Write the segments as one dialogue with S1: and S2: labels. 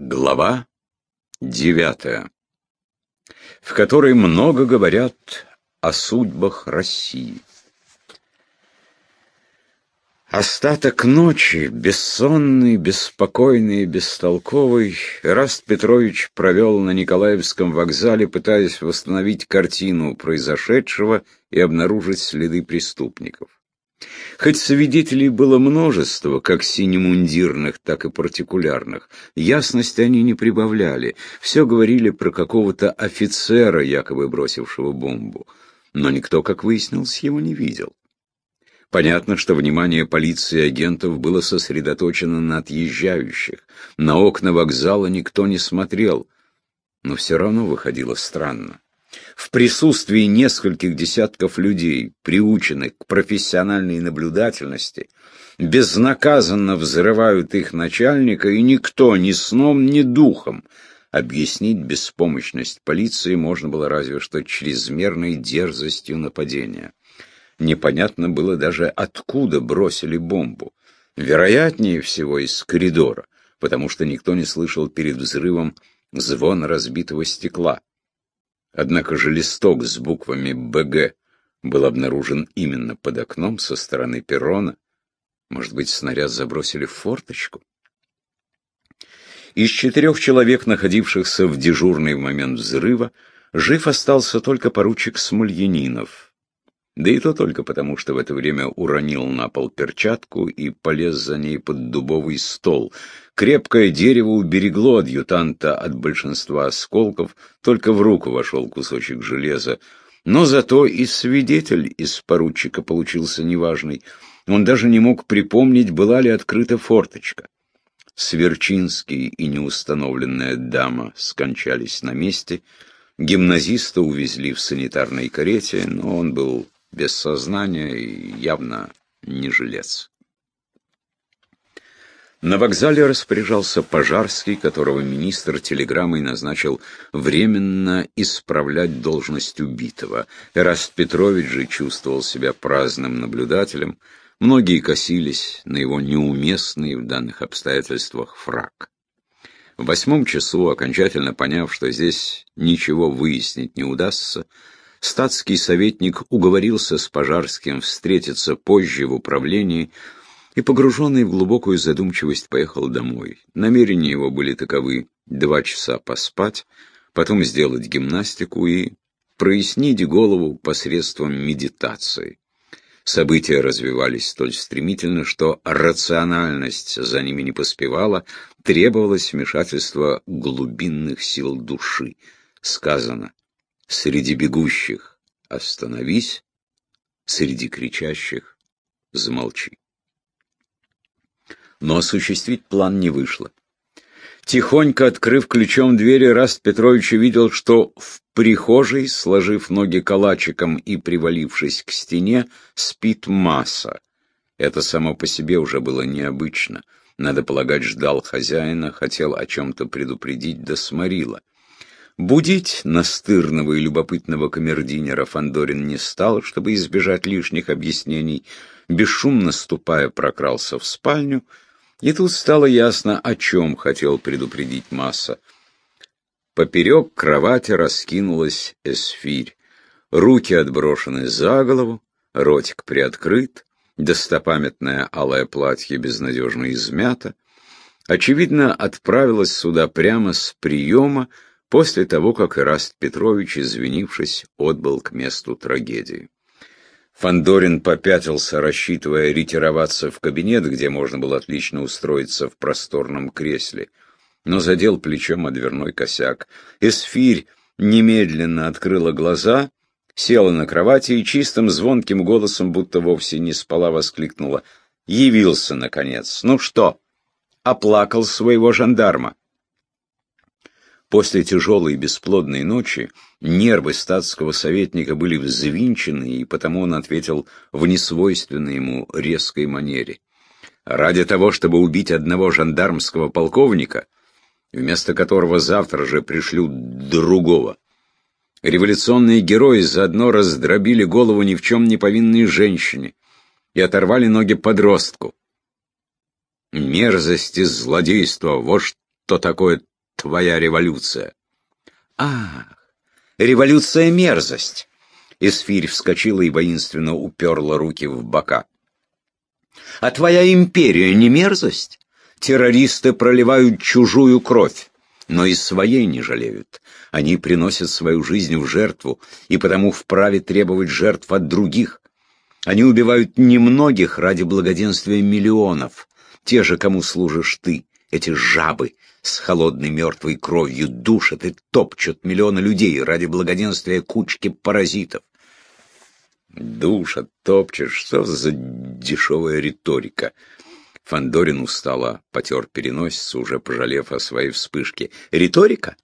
S1: Глава девятая, в которой много говорят о судьбах России. Остаток ночи, бессонный, беспокойный бестолковый, Раст Петрович провел на Николаевском вокзале, пытаясь восстановить картину произошедшего и обнаружить следы преступников. Хоть свидетелей было множество, как синемундирных, так и партикулярных, ясности они не прибавляли, все говорили про какого-то офицера, якобы бросившего бомбу, но никто, как выяснилось, его не видел. Понятно, что внимание полиции и агентов было сосредоточено на отъезжающих, на окна вокзала никто не смотрел, но все равно выходило странно в присутствии нескольких десятков людей, приученных к профессиональной наблюдательности, безнаказанно взрывают их начальника, и никто ни сном, ни духом объяснить беспомощность полиции можно было разве что чрезмерной дерзостью нападения. Непонятно было даже, откуда бросили бомбу. Вероятнее всего, из коридора, потому что никто не слышал перед взрывом звон разбитого стекла. Однако же листок с буквами «БГ» был обнаружен именно под окном со стороны перрона. Может быть, снаряд забросили в форточку? Из четырех человек, находившихся в дежурный момент взрыва, жив остался только поручик Смольянинов — да и то только потому, что в это время уронил на пол перчатку и полез за ней под дубовый стол. Крепкое дерево уберегло адъютанта от большинства осколков, только в руку вошел кусочек железа. Но зато и свидетель из поручика получился неважный. Он даже не мог припомнить, была ли открыта форточка. Сверчинский и неустановленная дама скончались на месте. Гимназиста увезли в санитарной карете, но он был без сознания и явно не жилец. На вокзале распоряжался Пожарский, которого министр телеграммой назначил временно исправлять должность убитого. Эраст Петрович же чувствовал себя праздным наблюдателем. Многие косились на его неуместный в данных обстоятельствах фраг. В восьмом часу, окончательно поняв, что здесь ничего выяснить не удастся, статский советник уговорился с Пожарским встретиться позже в управлении и, погруженный в глубокую задумчивость, поехал домой. Намерения его были таковы — два часа поспать, потом сделать гимнастику и прояснить голову посредством медитации. События развивались столь стремительно, что рациональность за ними не поспевала, требовалось вмешательство глубинных сил души. Сказано, Среди бегущих остановись, среди кричащих замолчи. Но осуществить план не вышло. Тихонько открыв ключом двери, Раст Петрович увидел, что в прихожей, сложив ноги калачиком и привалившись к стене, спит масса. Это само по себе уже было необычно. Надо полагать, ждал хозяина, хотел о чем-то предупредить, да. Будить настырного и любопытного камердинера Фандорин не стал, чтобы избежать лишних объяснений. Бесшумно ступая, прокрался в спальню, и тут стало ясно, о чем хотел предупредить Масса. Поперек кровати раскинулась эсфирь. Руки отброшены за голову, ротик приоткрыт, достопамятное алое платье безнадежно измято. Очевидно, отправилась сюда прямо с приема, после того, как Ираст Петрович, извинившись, отбыл к месту трагедии. Фандорин попятился, рассчитывая ретироваться в кабинет, где можно было отлично устроиться в просторном кресле, но задел плечом о дверной косяк. Эсфирь немедленно открыла глаза, села на кровати и чистым звонким голосом, будто вовсе не спала, воскликнула. «Явился, наконец! Ну что?» «Оплакал своего жандарма!» После тяжелой и бесплодной ночи нервы статского советника были взвинчены, и потому он ответил в несвойственной ему резкой манере. «Ради того, чтобы убить одного жандармского полковника, вместо которого завтра же пришлют другого, революционные герои заодно раздробили голову ни в чем не повинной женщине и оторвали ноги подростку. Мерзость и злодейство — вот что такое твоя революция. Ах, революция — мерзость. Эсфирь вскочила и воинственно уперла руки в бока. А твоя империя не мерзость? Террористы проливают чужую кровь, но и своей не жалеют. Они приносят свою жизнь в жертву, и потому вправе требовать жертв от других. Они убивают немногих ради благоденствия миллионов, те же, кому служишь ты, эти жабы с холодной мертвой кровью душат и топчут миллионы людей ради благоденствия кучки паразитов. Душат, топчет, что за дешевая риторика? Фандорин устало потер переносицу, уже пожалев о своей вспышке. Риторика?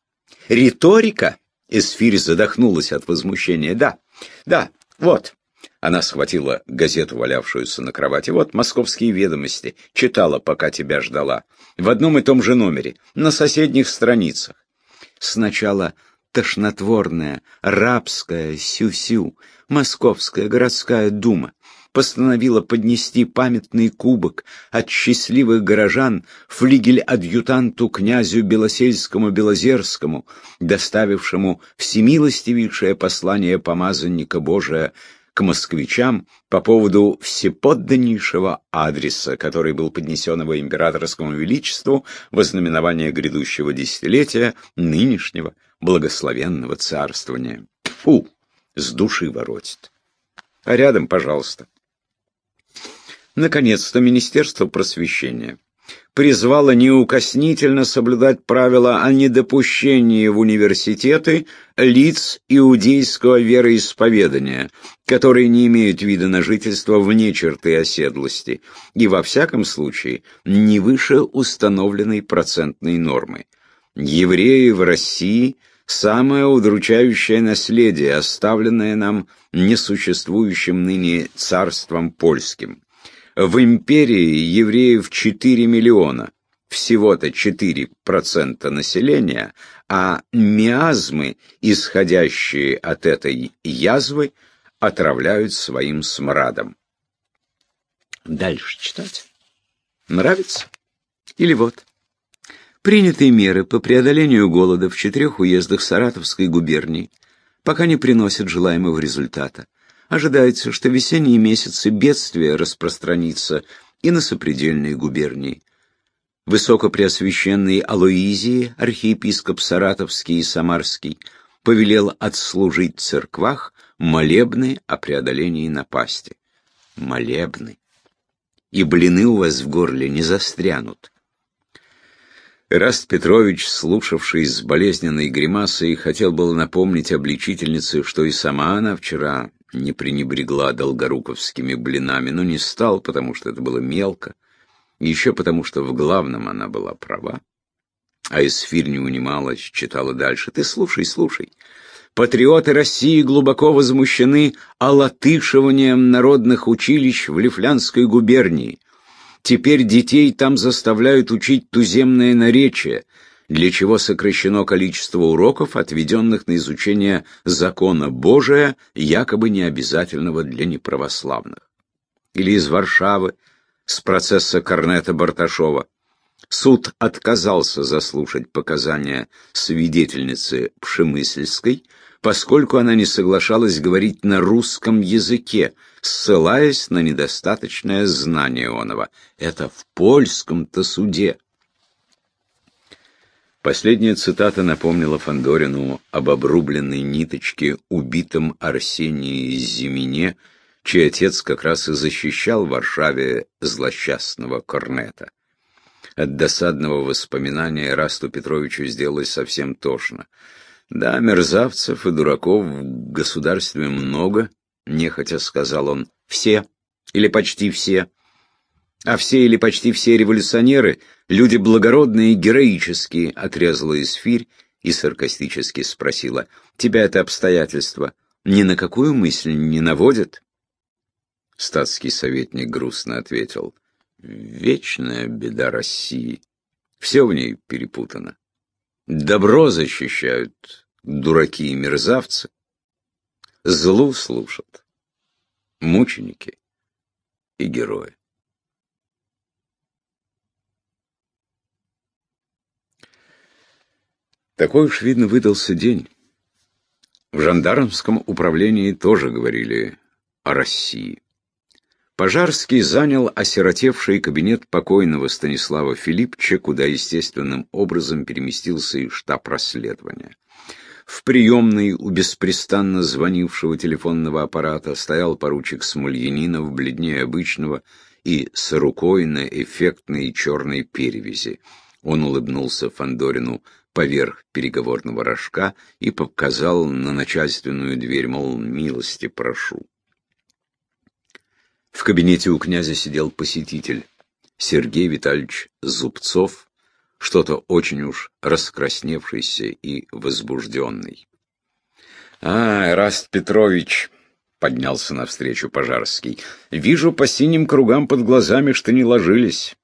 S1: Риторика? Эсфирь задохнулась от возмущения. Да, да, вот. Она схватила газету, валявшуюся на кровати. Вот «Московские ведомости». Читала, пока тебя ждала. В одном и том же номере, на соседних страницах. Сначала тошнотворная, рабская сю-сю, Московская городская дума постановила поднести памятный кубок от счастливых горожан флигель-адъютанту князю Белосельскому-Белозерскому, доставившему всемилостивейшее послание помазанника Божия к москвичам по поводу всеподданнейшего адреса, который был поднесен его императорскому величеству во знаменование грядущего десятилетия нынешнего благословенного царствования. Фу! С души воротит. А рядом, пожалуйста. Наконец-то Министерство просвещения призвало неукоснительно соблюдать правила о недопущении в университеты лиц иудейского вероисповедания, которые не имеют вида на жительство вне черты оседлости и, во всяком случае, не выше установленной процентной нормы. Евреи в России – самое удручающее наследие, оставленное нам несуществующим ныне царством польским. В империи евреев 4 миллиона, всего-то 4% населения, а миазмы, исходящие от этой язвы, отравляют своим смрадом. Дальше читать. Нравится? Или вот. Принятые меры по преодолению голода в четырех уездах Саратовской губернии пока не приносят желаемого результата. Ожидается, что весенние месяцы бедствия распространится и на сопредельные губернии. Высокопреосвященный Алоизии, архиепископ Саратовский и Самарский, повелел отслужить в церквах молебны о преодолении напасти. Молебны. И блины у вас в горле не застрянут. Эраст Петрович, слушавший с болезненной гримасой, хотел было напомнить обличительнице, что и сама она вчера не пренебрегла долгоруковскими блинами, но не стал, потому что это было мелко, еще потому, что в главном она была права. А Эсфирь не унималась, читала дальше. «Ты слушай, слушай. Патриоты России глубоко возмущены олатышиванием народных училищ в Лифлянской губернии. Теперь детей там заставляют учить туземное наречие, для чего сокращено количество уроков, отведенных на изучение закона Божия, якобы необязательного для неправославных. Или из Варшавы, с процесса Корнета Барташова. Суд отказался заслушать показания свидетельницы Пшемысльской, поскольку она не соглашалась говорить на русском языке, ссылаясь на недостаточное знание оного. Это в польском-то суде. Последняя цитата напомнила Фандорину об обрубленной ниточке, убитом Арсении Зимине, чей отец как раз и защищал в Варшаве злосчастного Корнета. От досадного воспоминания Расту Петровичу сделалось совсем тошно. Да, мерзавцев и дураков в государстве много, нехотя сказал он. Все. Или почти все. А все или почти все революционеры — люди благородные и героические, отрезала Исфирь и саркастически спросила. Тебя это обстоятельство ни на какую мысль не наводит? Статский советник грустно ответил. Вечная беда России. Все в ней перепутано. Добро защищают дураки и мерзавцы, злу служат мученики и герои. Такой уж, видно, выдался день. В жандармском управлении тоже говорили о России. Пожарский занял осиротевший кабинет покойного Станислава Филиппча, куда естественным образом переместился и штаб расследования. В приемной у беспрестанно звонившего телефонного аппарата стоял поручик Смольянинов, бледнее обычного, и с рукой на эффектной черной перевязи. Он улыбнулся Фандорину поверх переговорного рожка и показал на начальственную дверь, мол, милости прошу. В кабинете у князя сидел посетитель, Сергей Витальевич Зубцов, что-то очень уж раскрасневшийся и возбужденный. «А, Эраст Петрович!» — поднялся навстречу Пожарский. «Вижу по синим кругам под глазами, что не ложились.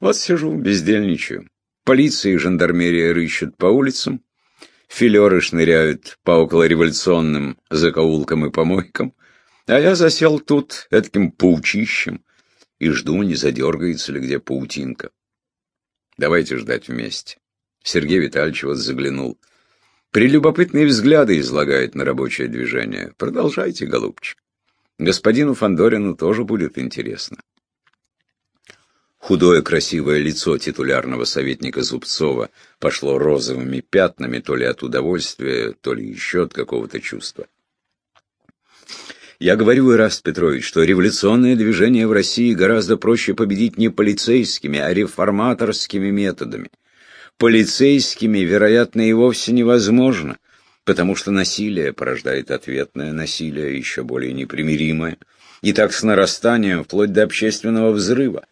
S1: Вот сижу, бездельничаю. Полиция и жандармерия рыщут по улицам, филеры шныряют по околореволюционным закоулкам и помойкам, а я засел тут этаким паучищем и жду, не задергается ли где паутинка. Давайте ждать вместе. Сергей Витальевич вот заглянул. Прелюбопытные взгляды излагает на рабочее движение. Продолжайте, голубчик. Господину Фандорину тоже будет интересно. Худое красивое лицо титулярного советника Зубцова пошло розовыми пятнами то ли от удовольствия, то ли еще от какого-то чувства. Я говорю, Ираст Петрович, что революционное движение в России гораздо проще победить не полицейскими, а реформаторскими методами. Полицейскими, вероятно, и вовсе невозможно, потому что насилие порождает ответное насилие, еще более непримиримое, и так с нарастанием, вплоть до общественного взрыва.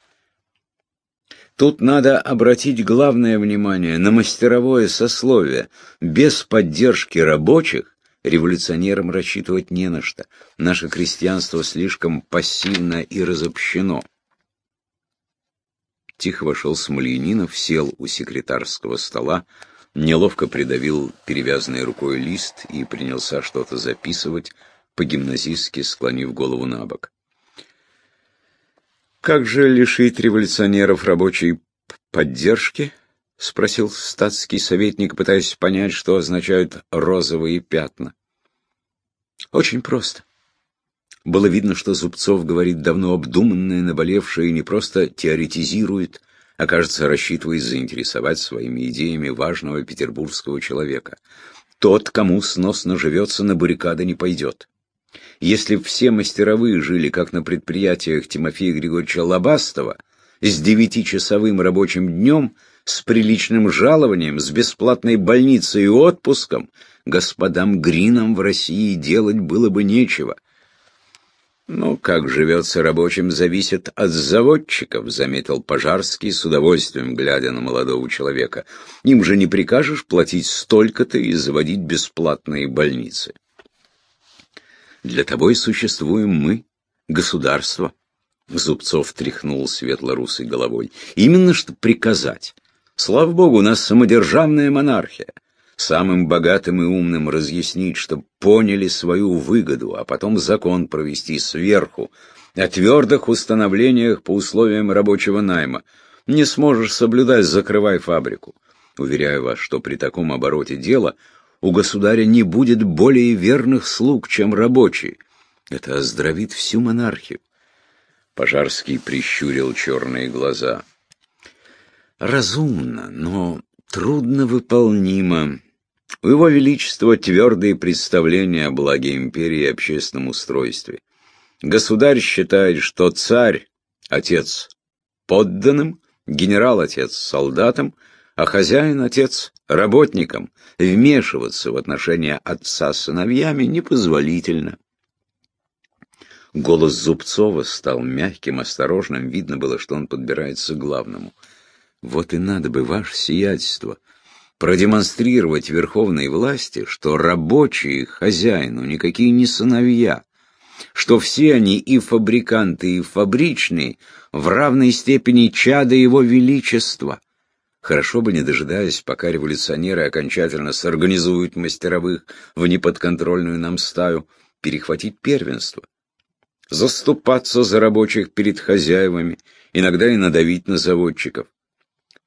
S1: Тут надо обратить главное внимание на мастеровое сословие. Без поддержки рабочих Революционерам рассчитывать не на что. Наше крестьянство слишком пассивно и разобщено. Тихо вошел Смольянинов, сел у секретарского стола, неловко придавил перевязанной рукой лист и принялся что-то записывать, по-гимназистски склонив голову на бок. «Как же лишить революционеров рабочей поддержки?» — спросил статский советник, пытаясь понять, что означают розовые пятна. «Очень просто». Было видно, что Зубцов говорит давно обдуманное, наболевшее и не просто теоретизирует, а, кажется, рассчитывает заинтересовать своими идеями важного петербургского человека. Тот, кому сносно живется, на баррикады не пойдет. Если все мастеровые жили, как на предприятиях Тимофея Григорьевича Лобастова, с девятичасовым рабочим днем – с приличным жалованием, с бесплатной больницей и отпуском, господам Гринам в России делать было бы нечего. «Ну, как живется рабочим, зависит от заводчиков», — заметил Пожарский с удовольствием, глядя на молодого человека. «Им же не прикажешь платить столько-то и заводить бесплатные больницы». «Для того и существуем мы, государство», — Зубцов тряхнул светло-русой головой. «Именно что приказать». Слава богу, у нас самодержавная монархия. Самым богатым и умным разъяснить, чтобы поняли свою выгоду, а потом закон провести сверху, о твердых установлениях по условиям рабочего найма. Не сможешь соблюдать, закрывай фабрику. Уверяю вас, что при таком обороте дела у государя не будет более верных слуг, чем рабочие. Это оздоровит всю монархию. Пожарский прищурил черные глаза разумно, но трудно выполнимо. У Его Величества твердые представления о благе империи и общественном устройстве. Государь считает, что царь – отец подданным, генерал-отец солдатам, а хозяин-отец работникам. Вмешиваться в отношения отца с сыновьями непозволительно. Голос Зубцова стал мягким, осторожным, видно было, что он подбирается к главному – вот и надо бы, ваше сиятельство, продемонстрировать верховной власти, что рабочие хозяину никакие не сыновья, что все они и фабриканты, и фабричные в равной степени чада его величества. Хорошо бы, не дожидаясь, пока революционеры окончательно сорганизуют мастеровых в неподконтрольную нам стаю, перехватить первенство, заступаться за рабочих перед хозяевами, иногда и надавить на заводчиков.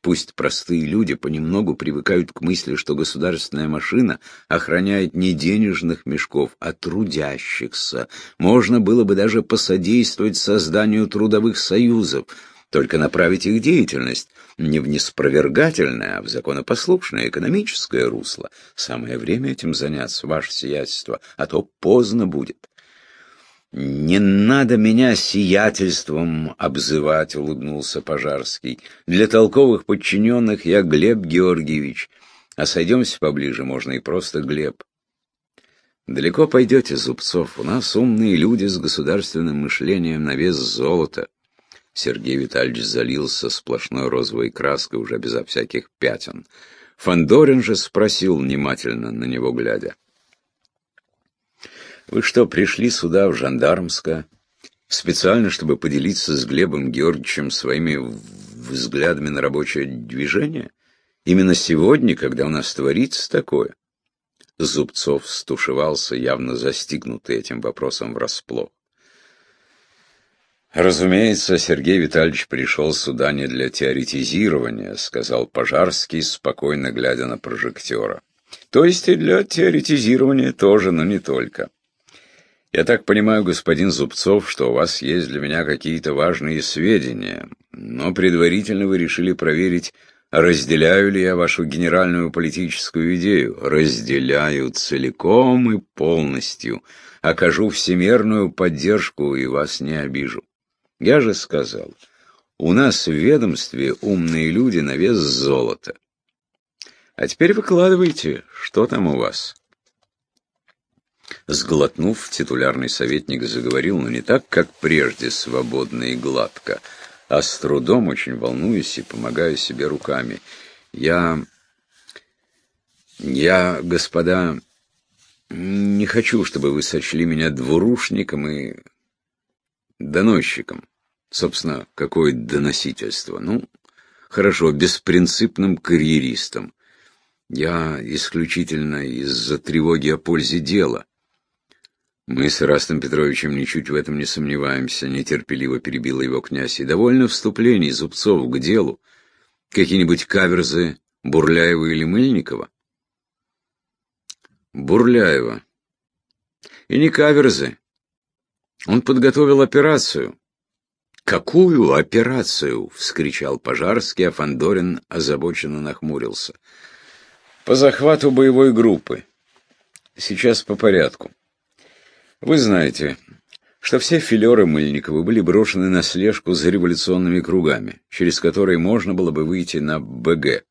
S1: Пусть простые люди понемногу привыкают к мысли, что государственная машина охраняет не денежных мешков, а трудящихся. Можно было бы даже посодействовать созданию трудовых союзов, только направить их деятельность не в неспровергательное, а в законопослушное экономическое русло. Самое время этим заняться, ваше сиятельство, а то поздно будет. «Не надо меня сиятельством обзывать», — улыбнулся Пожарский. «Для толковых подчиненных я Глеб Георгиевич, а сойдемся поближе, можно и просто Глеб». «Далеко пойдете, Зубцов, у нас умные люди с государственным мышлением на вес золота». Сергей Витальевич залился сплошной розовой краской, уже безо всяких пятен. Фандорин же спросил, внимательно на него глядя. Вы что, пришли сюда, в Жандармское, специально, чтобы поделиться с Глебом Георгиевичем своими взглядами на рабочее движение? Именно сегодня, когда у нас творится такое? Зубцов стушевался, явно застигнутый этим вопросом врасплох. «Разумеется, Сергей Витальевич пришел сюда не для теоретизирования», — сказал Пожарский, спокойно глядя на прожектора. «То есть и для теоретизирования тоже, но не только. Я так понимаю, господин Зубцов, что у вас есть для меня какие-то важные сведения, но предварительно вы решили проверить, разделяю ли я вашу генеральную политическую идею. Разделяю целиком и полностью. Окажу всемерную поддержку и вас не обижу. Я же сказал, у нас в ведомстве умные люди на вес золота. А теперь выкладывайте, что там у вас. Сглотнув, титулярный советник заговорил, но не так, как прежде, свободно и гладко, а с трудом, очень волнуюсь и помогаю себе руками. Я... я, господа, не хочу, чтобы вы сочли меня двурушником и доносчиком. Собственно, какое доносительство? Ну, хорошо, беспринципным карьеристом. Я исключительно из-за тревоги о пользе дела. Мы с Растом Петровичем ничуть в этом не сомневаемся, нетерпеливо перебил его князь. И довольно вступлений Зубцов к делу. Какие-нибудь каверзы Бурляева или Мыльникова? Бурляева. И не каверзы. Он подготовил операцию. «Какую операцию?» — вскричал Пожарский, а Фандорин озабоченно нахмурился. «По захвату боевой группы. Сейчас по порядку. Вы знаете, что все филеры Мыльникова были брошены на слежку за революционными кругами, через которые можно было бы выйти на БГ.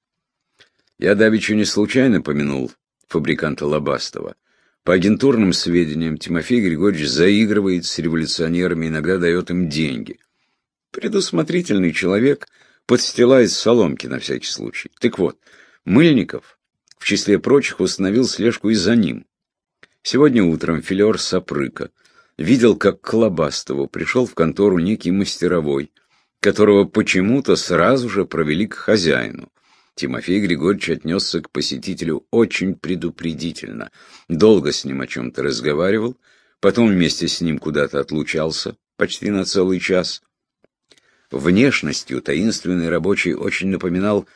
S1: Я давеча не случайно помянул фабриканта Лобастова. По агентурным сведениям, Тимофей Григорьевич заигрывает с революционерами, иногда дает им деньги. Предусмотрительный человек подстилает соломки на всякий случай. Так вот, Мыльников, в числе прочих, установил слежку и за ним. Сегодня утром филер Сапрыка видел, как к Лобастову пришел в контору некий мастеровой, которого почему-то сразу же провели к хозяину. Тимофей Григорьевич отнесся к посетителю очень предупредительно, долго с ним о чем-то разговаривал, потом вместе с ним куда-то отлучался, почти на целый час. Внешностью таинственный рабочий очень напоминал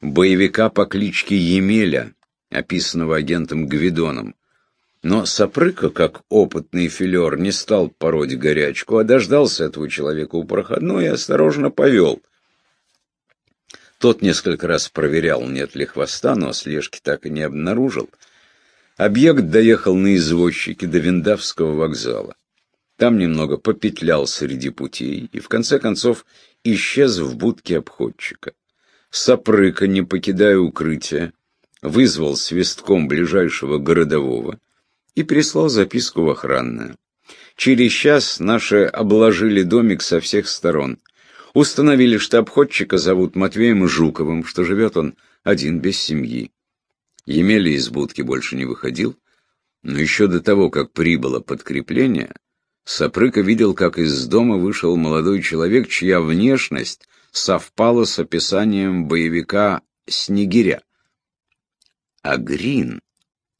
S1: боевика по кличке Емеля, описанного агентом Гвидоном. Но Сапрыка, как опытный филер, не стал пороть горячку, а дождался этого человека у проходной и осторожно повел. Тот несколько раз проверял, нет ли хвоста, но слежки так и не обнаружил. Объект доехал на извозчике до Виндавского вокзала. Там немного попетлял среди путей и, в конце концов, исчез в будке обходчика. Сапрыка, не покидая укрытия, вызвал свистком ближайшего городового, и прислал записку в охранное. Через час наши обложили домик со всех сторон. Установили, что обходчика зовут Матвеем Жуковым, что живет он один без семьи. Емеля из будки больше не выходил, но еще до того, как прибыло подкрепление, Сапрыка видел, как из дома вышел молодой человек, чья внешность совпала с описанием боевика Снегиря. А Грин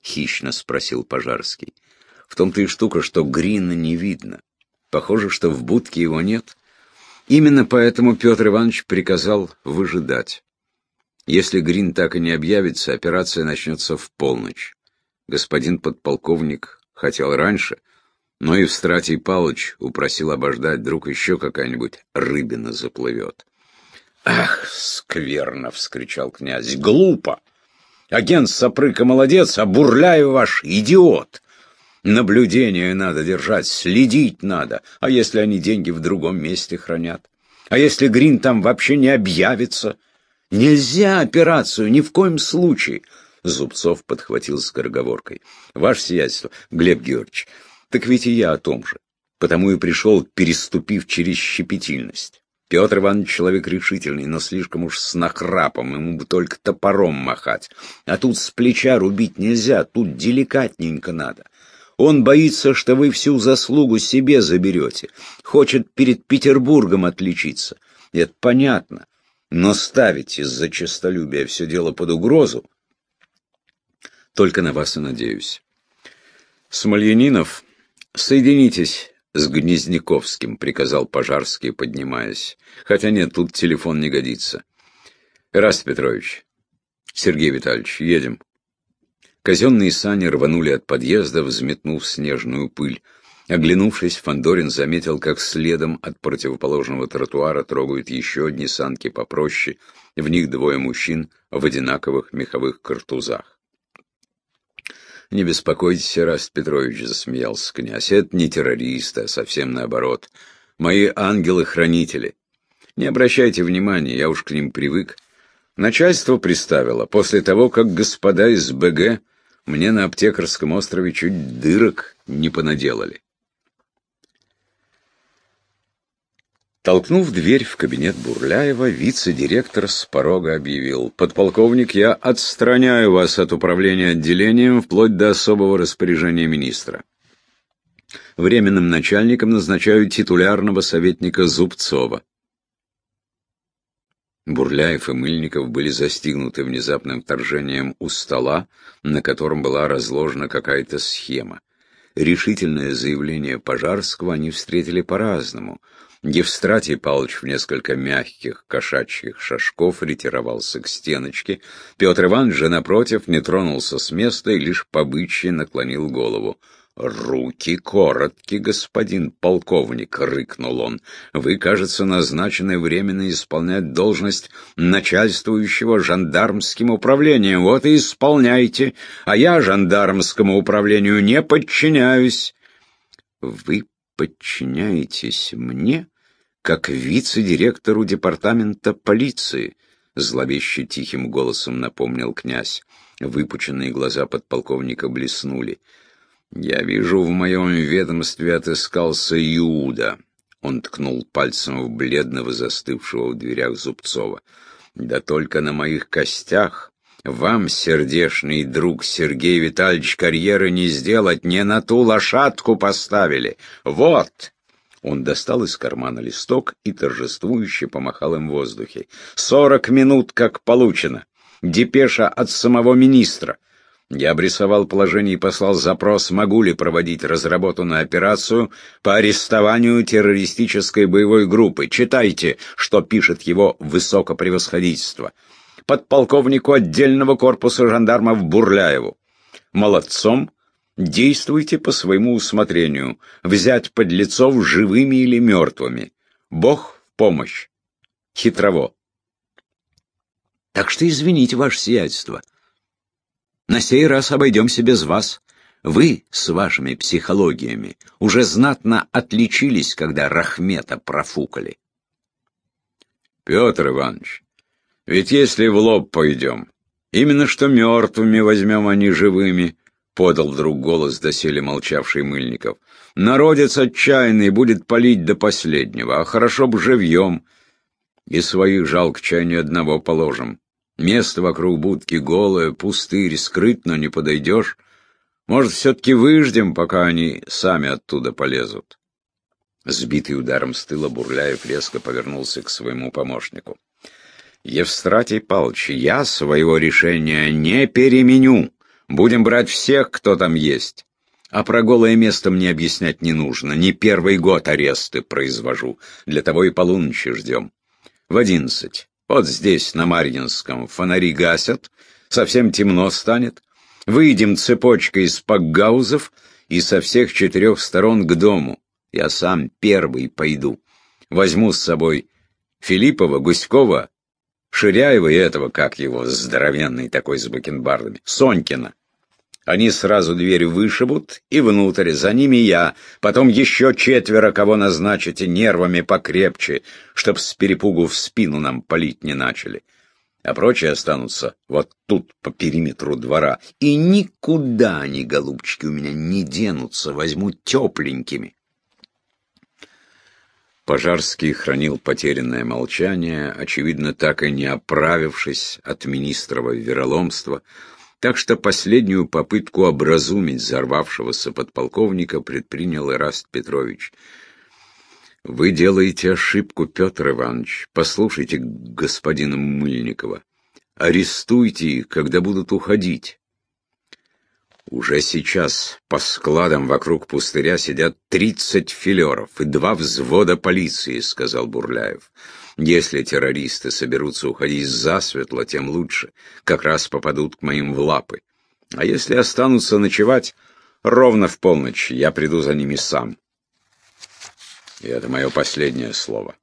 S1: — хищно спросил Пожарский. «В том-то и штука, что Грина не видно. Похоже, что в будке его нет. Именно поэтому Петр Иванович приказал выжидать. Если Грин так и не объявится, операция начнется в полночь. Господин подполковник хотел раньше, но и в Стратий Палыч упросил обождать, вдруг еще какая-нибудь рыбина заплывет. «Ах, скверно!» — вскричал князь. «Глупо! Агент Сапрыка молодец, а Бурляев ваш идиот! Наблюдение надо держать, следить надо, а если они деньги в другом месте хранят? А если Грин там вообще не объявится? Нельзя операцию, ни в коем случае!» Зубцов подхватил скороговоркой. «Ваше сиятельство, Глеб Георгиевич, так ведь и я о том же. Потому и пришел, переступив через щепетильность. Петр Иванович человек решительный, но слишком уж с нахрапом, ему бы только топором махать. А тут с плеча рубить нельзя, тут деликатненько надо. Он боится, что вы всю заслугу себе заберете. Хочет перед Петербургом отличиться. Это понятно. Но ставить из-за честолюбия все дело под угрозу, только на вас и надеюсь. Смольянинов «Соединитесь с Гнезняковским», — приказал Пожарский, поднимаясь. «Хотя нет, тут телефон не годится». «Раст Петрович, Сергей Витальевич, едем». Казенные сани рванули от подъезда, взметнув снежную пыль. Оглянувшись, Фандорин заметил, как следом от противоположного тротуара трогают еще одни санки попроще, в них двое мужчин в одинаковых меховых картузах. «Не беспокойтесь, Раст Петрович», — засмеялся князь. «Это не террористы, а совсем наоборот. Мои ангелы-хранители. Не обращайте внимания, я уж к ним привык. Начальство приставило, после того, как господа из БГ мне на аптекарском острове чуть дырок не понаделали». Толкнув дверь в кабинет Бурляева, вице-директор с порога объявил. «Подполковник, я отстраняю вас от управления отделением вплоть до особого распоряжения министра. Временным начальником назначаю титулярного советника Зубцова». Бурляев и Мыльников были застигнуты внезапным вторжением у стола, на котором была разложена какая-то схема. Решительное заявление Пожарского они встретили по-разному — Евстратий Павлович в несколько мягких кошачьих шажков ретировался к стеночке. Петр Иванович же, напротив, не тронулся с места и лишь побычьи наклонил голову. «Руки коротки, господин полковник», — рыкнул он. «Вы, кажется, назначены временно исполнять должность начальствующего жандармским управлением. Вот и исполняйте, а я жандармскому управлению не подчиняюсь». «Вы подчиняетесь мне, как вице-директору департамента полиции, зловеще тихим голосом напомнил князь. Выпученные глаза подполковника блеснули. «Я вижу, в моем ведомстве отыскался Иуда». Он ткнул пальцем в бледного застывшего в дверях Зубцова. «Да только на моих костях вам, сердешный друг Сергей Витальевич, карьеры не сделать, не на ту лошадку поставили. Вот!» Он достал из кармана листок и торжествующе помахал им в воздухе. «Сорок минут, как получено. Депеша от самого министра. Я обрисовал положение и послал запрос, могу ли проводить разработанную операцию по арестованию террористической боевой группы. Читайте, что пишет его высокопревосходительство подполковнику отдельного корпуса жандармов Бурляеву. Молодцом, действуйте по своему усмотрению, взять подлецов живыми или мертвыми. Бог в помощь. Хитрово. Так что извините, ваше сиятельство. На сей раз обойдемся без вас. Вы с вашими психологиями уже знатно отличились, когда Рахмета профукали. Петр Иванович, ведь если в лоб пойдем, именно что мертвыми возьмем, а не живыми, — подал вдруг голос доселе молчавший Мыльников. Народец отчаянный будет палить до последнего, а хорошо б живьем. И своих жалко чай одного положим. Место вокруг будки голое, пустырь, скрытно не подойдешь. Может, все-таки выждем, пока они сами оттуда полезут. Сбитый ударом с тыла Бурляев резко повернулся к своему помощнику. Евстратий Павлович, я своего решения не переменю. Будем брать всех, кто там есть. А про голое место мне объяснять не нужно. Не первый год аресты произвожу. Для того и полуночи ждем. В одиннадцать Вот здесь, на Марьинском, фонари гасят, совсем темно станет. Выйдем цепочкой из пакгаузов и со всех четырех сторон к дому. Я сам первый пойду. Возьму с собой Филиппова, Гуськова, Ширяева и этого, как его, здоровенный такой с бакенбардами, Сонькина. Они сразу дверь вышибут, и внутрь, за ними я, потом еще четверо, кого назначите, нервами покрепче, чтоб с перепугу в спину нам палить не начали. А прочие останутся вот тут, по периметру двора. И никуда они, голубчики, у меня не денутся, возьму тепленькими. Пожарский хранил потерянное молчание, очевидно, так и не оправившись от министрова вероломства, так что последнюю попытку образумить взорвавшегося подполковника предпринял Ираст Петрович. «Вы делаете ошибку, Петр Иванович. Послушайте господина Мыльникова. Арестуйте их, когда будут уходить. Уже сейчас по складам вокруг пустыря сидят тридцать филеров и два взвода полиции, сказал Бурляев. Если террористы соберутся уходить засветло, тем лучше. Как раз попадут к моим в лапы. А если останутся ночевать, ровно в полночь я приду за ними сам. И это мое последнее слово.